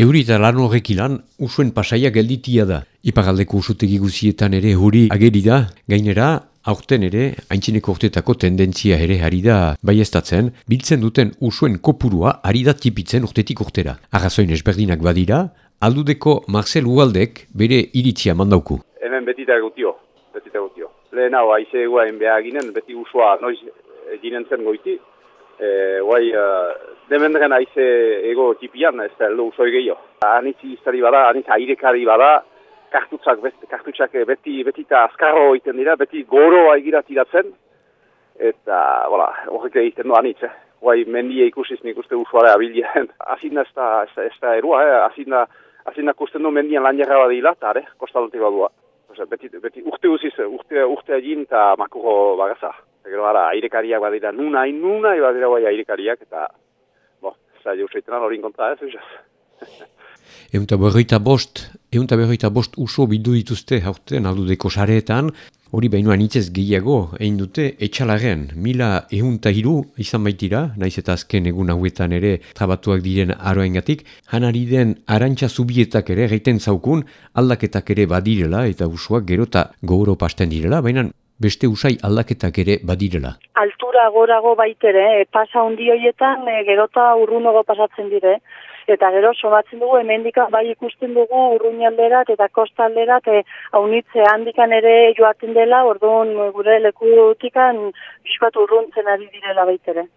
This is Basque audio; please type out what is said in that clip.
Euri eta lan horrek ilan, usuen pasaia gelditia da. Ipagaldeko usutegi guzietan ere hori ageri da, gainera, aurten ere, haintzineko urtetako tendentzia ere ari da baiestatzen, biltzen duten usuen kopurua ari da tipitzen urtetik urtera. Arrazoin ezberdinak badira, aldudeko Marcel Ugaldek bere iritzia mandauku. Hemen beti da gutio, beti da gutio. Lehen hau, aize eguen behar ginen, beti usua noiz ginen zen goiti. E, guai, demendren aize ego tipian, ez da heldu usoi gehiago. Anitz iztari bada, anitz airekari bada, kartutzak, beti, kartutzak beti, beti eta azkarro egiten dira, beti goro aigira tiratzen, eta, voilà, horrek egiten du anitz, eh. Guai, mendia ikusiz nik uste usuare abilean. Azina ez da, ez ez da erua, eh. Azina, azina kusten du mendian lan jarra badila, eta, are, kostalotik badua. Beti, beti urte uziz, urte, urte egin eta makuro bagaza. Gero ara, airekariak badira, nuna, nuna, badira bai airekariak, eta Eta jau seitenan hori inkontra ez, ez? Eunta berroita bost, eunta berroita bost uso bidu dituzte haurten aldudeko sareetan, hori behinua nitzez gehiago, egin dute, etxalaren, mila eunta hiru izan baitira, naiz eta azken egun hauetan ere trabatuak diren aroengatik, hanari den arantxa zubietak ere, reiten zaukun, aldaketak ere badirela eta usuak gerota gogoro pasten direla, baina beste usai aldaketak ere badirela. Altura gorago baitere, eh? pasa hundi horietan e, gerota urrunogo pasatzen dire. Eta gero somatzen dugu hemendika bai ikusten dugu urruñalderat eta kostalderat e, haunitze handikan ere joaten dela, orduan gure lekutikan biskatu urruntzen ari direla baitere.